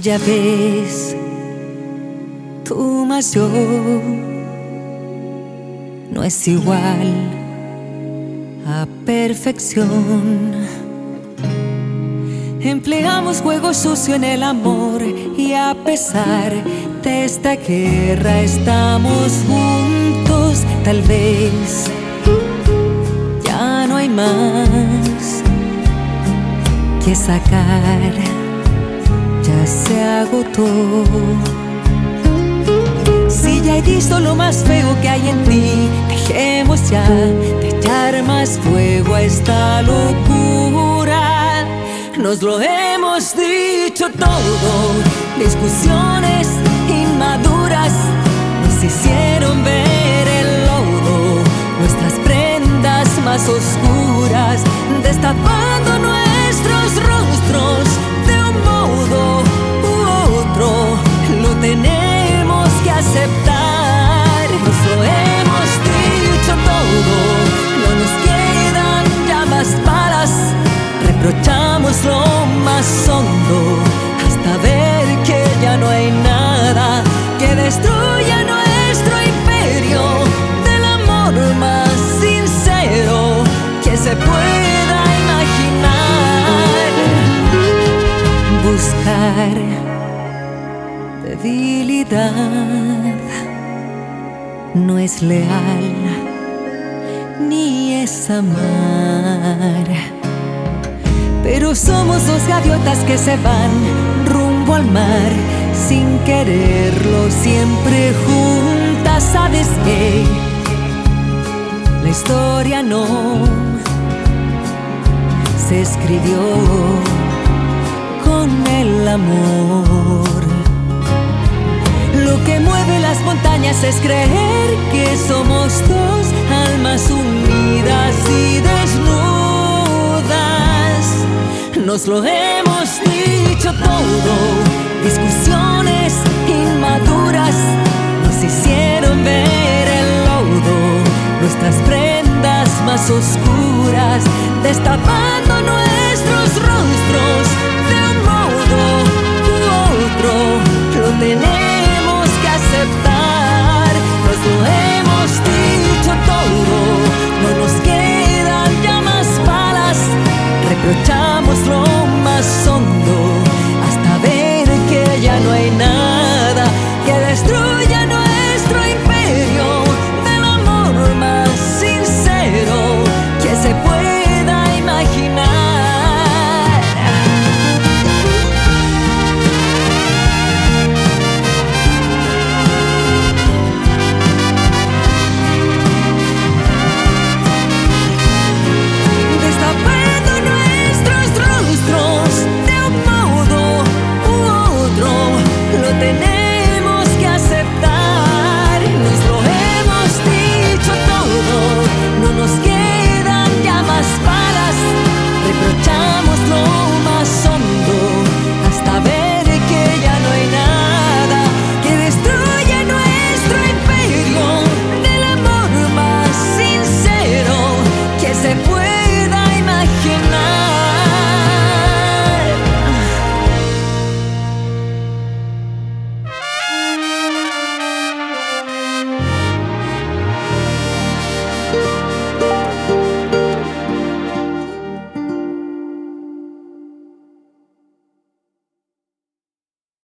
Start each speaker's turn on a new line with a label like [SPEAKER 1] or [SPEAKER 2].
[SPEAKER 1] ya ves, tú más yo no es igual a perfección. Empleamos juego sucio en el amor y a pesar de esta guerra estamos juntos. Tal vez ya no hay más que sacar, ya se agotó. Si ya he visto lo más feo que hay en ti, dejemos ya de echar más fuego a esta locura. Nos lo hemos dicho todo, discusiones inmaduras nos hicieron ver el lodo, nuestras prendas más oscuras, destapando nuestros rostros Buscar debilidad no es leal ni es amar. Pero somos dos gaviotas que se van rumbo al mar sin quererlo, siempre juntas. Sabes que la historia no se escribió el amor. Lo que mueve las montañas es creer que somos dos almas unidas y desnudas. Nos lo hemos dicho todo, discusiones inmaduras nos hicieron ver el lodo, nuestras prendas más oscuras, destapando nuestros rostros tenemos que aceptar, nos lo hemos dicho todo, no nos quedan ya más balas, reprochamos lo más hondo